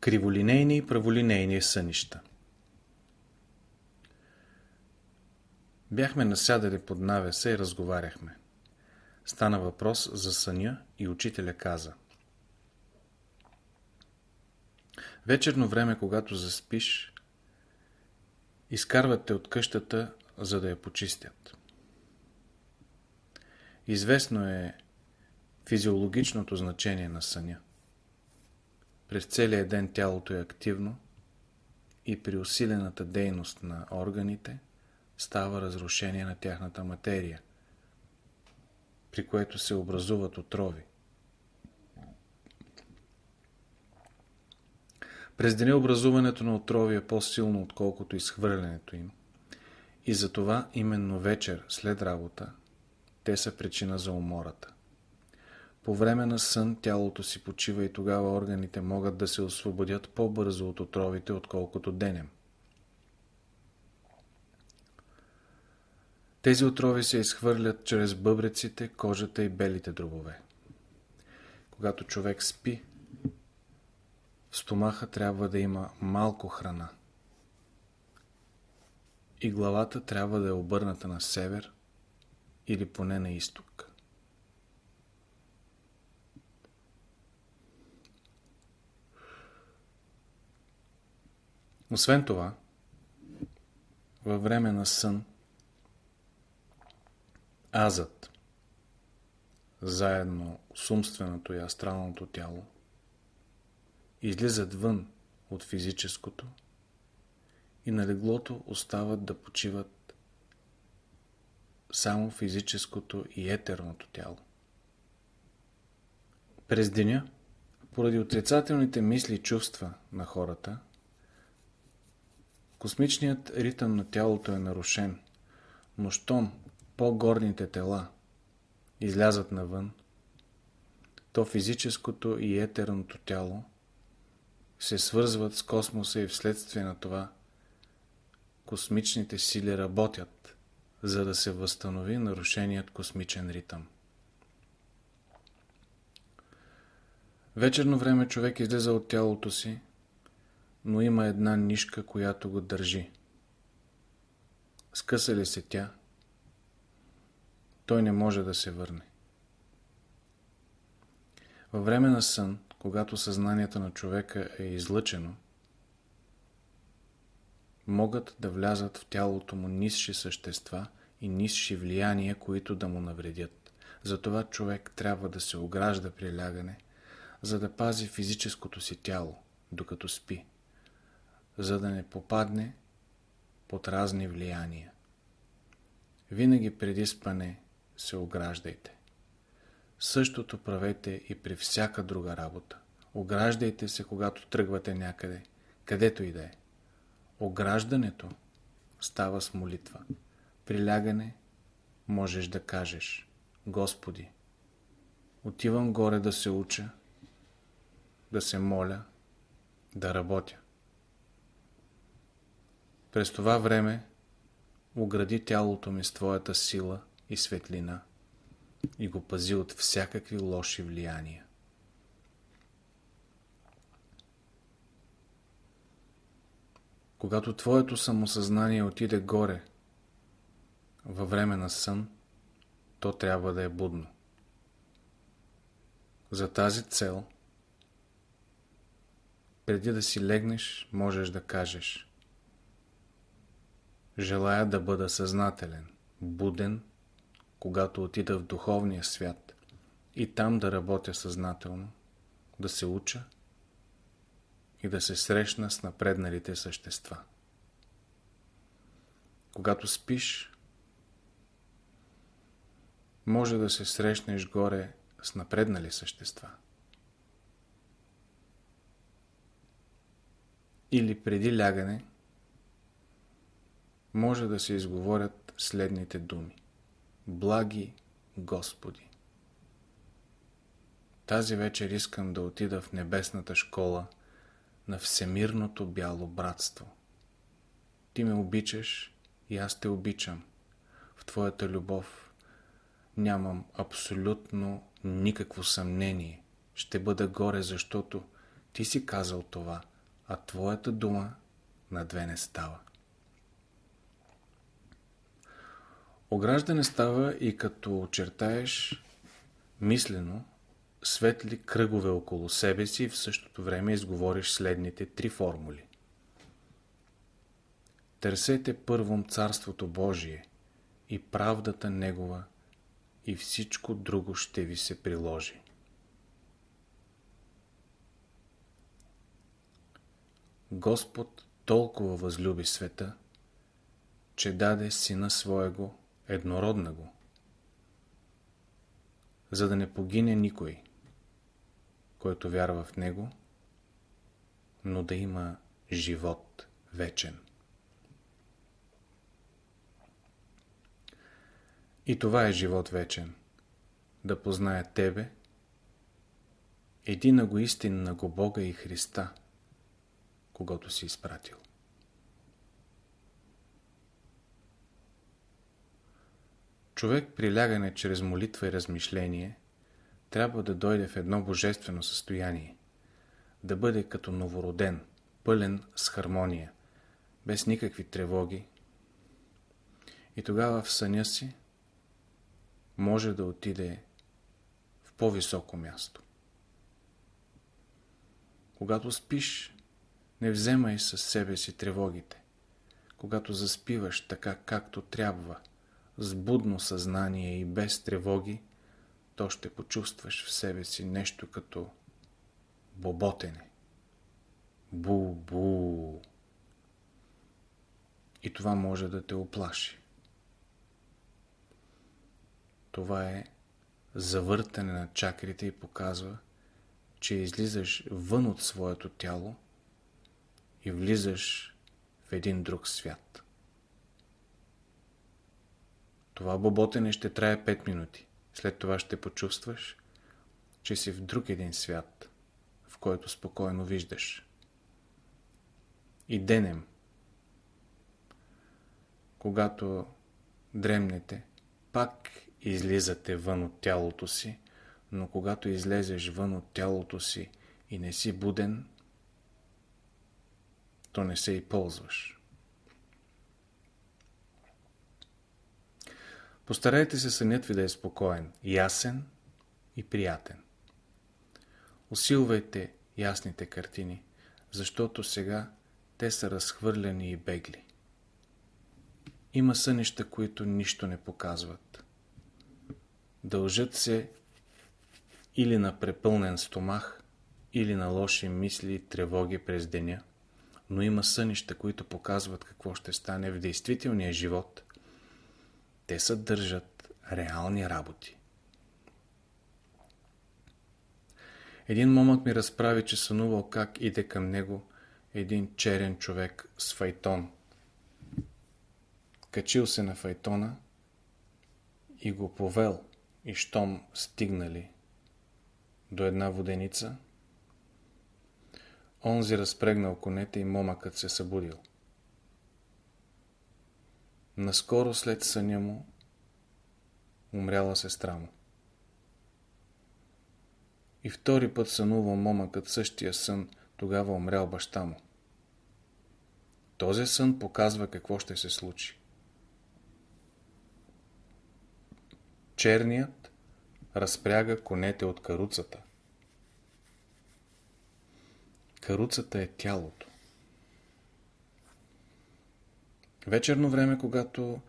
Криволинейни и праволинейни сънища Бяхме насядали под навеса и разговаряхме. Стана въпрос за съня и учителя каза. Вечерно време, когато заспиш, изкарват те от къщата, за да я почистят. Известно е физиологичното значение на съня. През целия ден тялото е активно и при усилената дейност на органите става разрушение на тяхната материя, при което се образуват отрови. През деня образуването на отрови е по-силно, отколкото изхвърлянето им. И затова именно вечер, след работа, те са причина за умората. По време на сън тялото си почива и тогава органите могат да се освободят по-бързо от отровите, отколкото денем. Тези отрови се изхвърлят чрез бъбреците, кожата и белите дробове. Когато човек спи, в стомаха трябва да има малко храна. И главата трябва да е обърната на север или поне на изток. Освен това, във време на сън, азът, заедно с умственото и астралното тяло, излизат вън от физическото и на леглото остават да почиват само физическото и етерното тяло. През деня, поради отрицателните мисли и чувства на хората, космичният ритъм на тялото е нарушен, но щом по-горните тела излязат навън, то физическото и етерното тяло се свързват с космоса и вследствие на това космичните сили работят, за да се възстанови нарушеният космичен ритъм. Вечерно време човек излиза от тялото си, но има една нишка, която го държи. Скъса ли се тя, той не може да се върне. Във време на сън, когато съзнанието на човека е излъчено, могат да влязат в тялото му нисши същества и нисши влияния, които да му навредят. Затова човек трябва да се огражда при лягане, за да пази физическото си тяло, докато спи, за да не попадне под разни влияния. Винаги преди спане се ограждайте. Същото правете и при всяка друга работа. Ограждайте се, когато тръгвате някъде, където и да е. Ограждането става с молитва. При лягане можеш да кажеш Господи, отивам горе да се уча, да се моля, да работя. През това време огради тялото ми с Твоята сила и светлина и го пази от всякакви лоши влияния. Когато твоето самосъзнание отиде горе във време на сън, то трябва да е будно. За тази цел, преди да си легнеш, можеш да кажеш Желая да бъда съзнателен, буден, когато отида в духовния свят и там да работя съзнателно, да се уча и да се срещна с напредналите същества. Когато спиш, може да се срещнеш горе с напреднали същества. Или преди лягане може да се изговорят следните думи. Благи Господи! Тази вечер искам да отида в небесната школа – на всемирното бяло братство. Ти ме обичаш и аз те обичам. В твоята любов нямам абсолютно никакво съмнение. Ще бъда горе, защото Ти си казал това, а твоята дума на две не става. Ограждане става и като очертаеш мислено светли кръгове около себе си и в същото време изговориш следните три формули. Търсете първом Царството Божие и правдата Негова и всичко друго ще ви се приложи. Господ толкова възлюби света, че даде Сина Своего еднородна го, за да не погине никой, който вярва в Него, но да има живот вечен. И това е живот вечен. Да позная Тебе, едина го истинна го Бога и Христа, когато си изпратил. Човек при лягане чрез молитва и размишление трябва да дойде в едно божествено състояние, да бъде като новороден, пълен с хармония, без никакви тревоги. И тогава в съня си може да отиде в по-високо място. Когато спиш, не вземай със себе си тревогите. Когато заспиваш така както трябва – с будно съзнание и без тревоги, то ще почувстваш в себе си нещо като боботене. Бу-бу. И това може да те оплаши. Това е завъртане на чакрите и показва, че излизаш вън от своето тяло и влизаш в един друг свят. Това боботене ще трае 5 минути. След това ще почувстваш, че си в друг един свят, в който спокойно виждаш. И денем, когато дремнете, пак излизате вън от тялото си, но когато излезеш вън от тялото си и не си буден, то не се и ползваш. Постарайте се сънят ви да е спокоен, ясен и приятен. Усилвайте ясните картини, защото сега те са разхвърляни и бегли. Има сънища, които нищо не показват. Дължат се или на препълнен стомах, или на лоши мисли и тревоги през деня, но има сънища, които показват какво ще стане в действителния живот – те съдържат реални работи. Един момък ми разправи, че сънувал как иде към него един черен човек с файтон. Качил се на файтона и го повел и щом стигнали до една воденица, онзи разпрегнал конете и момъкът се събудил. Наскоро след съня му умряла сестра му. И втори път сънувал момъкът същия сън, тогава умрял баща му. Този сън показва какво ще се случи. Черният разпряга конете от каруцата. Каруцата е тялото. Вечерно време, когато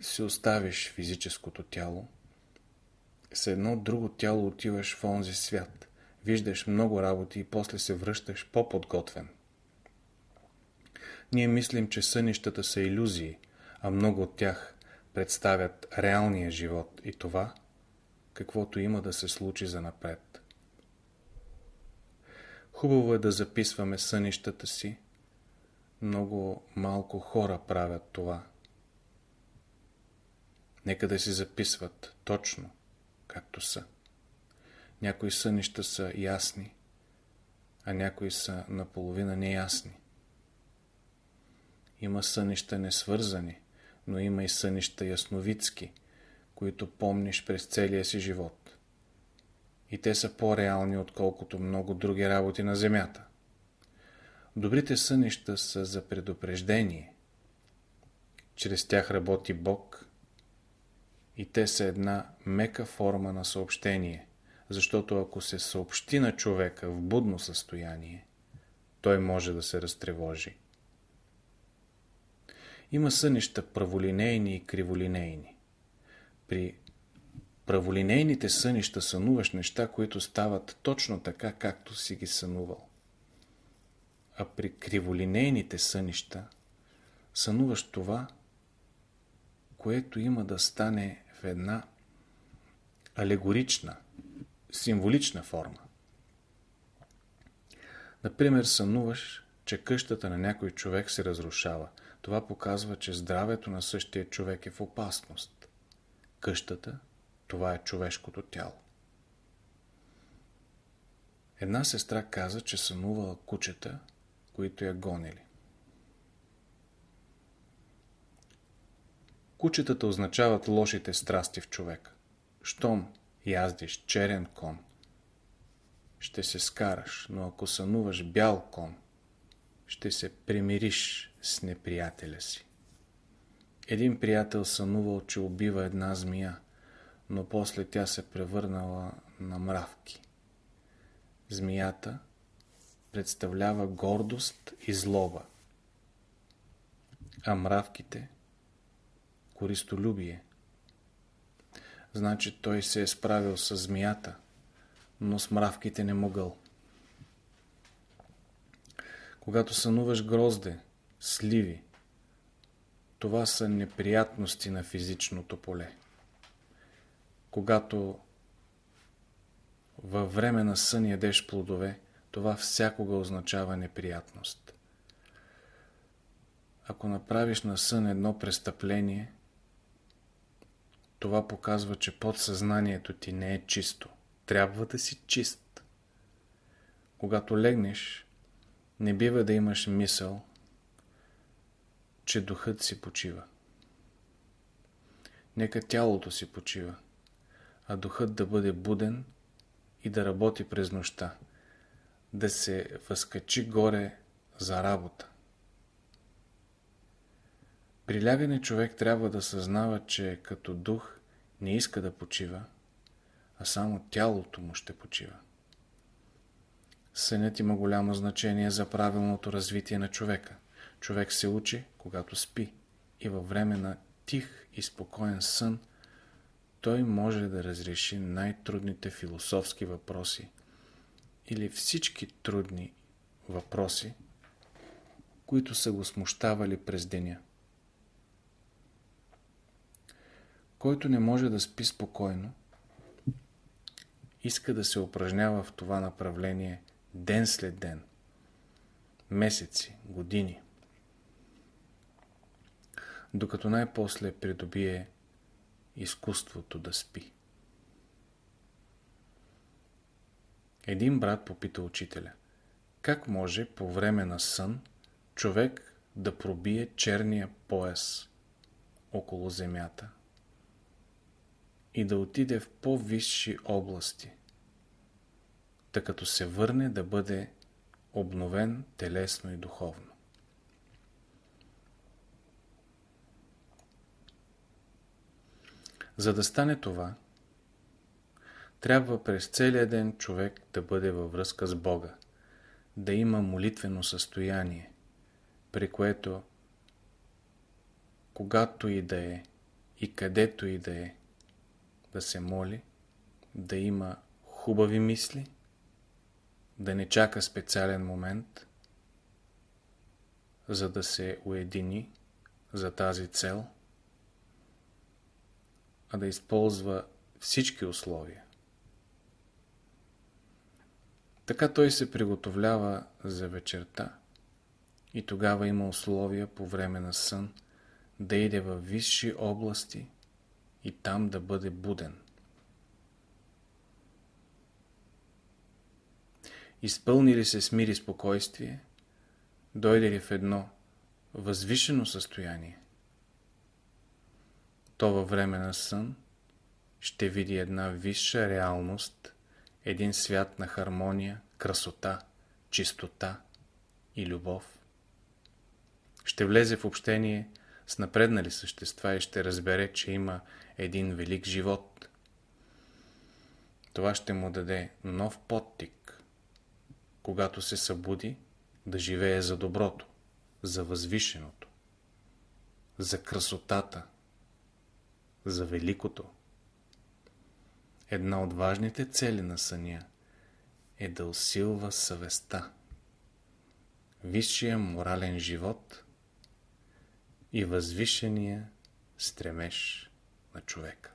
си оставиш физическото тяло, с едно друго тяло отиваш в онзи свят. Виждаш много работи и после се връщаш по-подготвен. Ние мислим, че сънищата са иллюзии, а много от тях представят реалния живот и това, каквото има да се случи за напред. Хубаво е да записваме сънищата си, много малко хора правят това. Нека да си записват точно, както са. Някои сънища са ясни, а някои са наполовина неясни. Има сънища несвързани, но има и сънища ясновидски, които помниш през целия си живот. и те са по-реални, отколкото много други работи на Земята. Добрите сънища са за предупреждение. Чрез тях работи Бог и те са една мека форма на съобщение, защото ако се съобщи на човека в будно състояние, той може да се разтревожи. Има сънища праволинейни и криволинейни. При праволинейните сънища сънуваш неща, които стават точно така, както си ги сънувал. А при криволинейните сънища сънуваш това, което има да стане в една алегорична, символична форма. Например, сънуваш, че къщата на някой човек се разрушава. Това показва, че здравето на същия човек е в опасност. Къщата, това е човешкото тяло. Една сестра каза, че сънувала кучета, които я гонили. Кучетата означават лошите страсти в човека. Щом яздиш черен кон, ще се скараш, но ако сънуваш бял кон, ще се примириш с неприятеля си. Един приятел сънувал, че убива една змия, но после тя се превърнала на мравки. Змията представлява гордост и злоба, а мравките – користолюбие. Значи той се е справил с змията, но с мравките не могъл. Когато сънуваш грозде, сливи, това са неприятности на физичното поле. Когато във време на сън ядеш плодове, това всякога означава неприятност. Ако направиш на сън едно престъпление, това показва, че подсъзнанието ти не е чисто. Трябва да си чист. Когато легнеш, не бива да имаш мисъл, че духът си почива. Нека тялото си почива, а духът да бъде буден и да работи през нощта, да се възкачи горе за работа. При лягане човек трябва да съзнава, че като дух не иска да почива, а само тялото му ще почива. Сънят има голямо значение за правилното развитие на човека. Човек се учи, когато спи и във време на тих и спокоен сън той може да разреши най-трудните философски въпроси или всички трудни въпроси, които са го смущавали през деня. Който не може да спи спокойно, иска да се упражнява в това направление ден след ден, месеци, години, докато най-после придобие изкуството да спи. Един брат попита учителя, как може по време на сън човек да пробие черния пояс около земята и да отиде в по-висши области, да като се върне да бъде обновен телесно и духовно. За да стане това, трябва през целия ден човек да бъде във връзка с Бога, да има молитвено състояние, при което когато и да е и където и да е, да се моли, да има хубави мисли, да не чака специален момент, за да се уедини за тази цел, а да използва всички условия. Така той се приготовлява за вечерта и тогава има условия по време на сън да иде във висши области и там да бъде буден. Изпълни ли се с мир и спокойствие, дойде ли в едно възвишено състояние, то във време на сън ще види една висша реалност, един свят на хармония, красота, чистота и любов. Ще влезе в общение с напреднали същества и ще разбере, че има един велик живот. Това ще му даде нов подтик, когато се събуди да живее за доброто, за възвишеното, за красотата, за великото. Една от важните цели на съня е да усилва съвестта, висшия морален живот и възвишения стремеж на човека.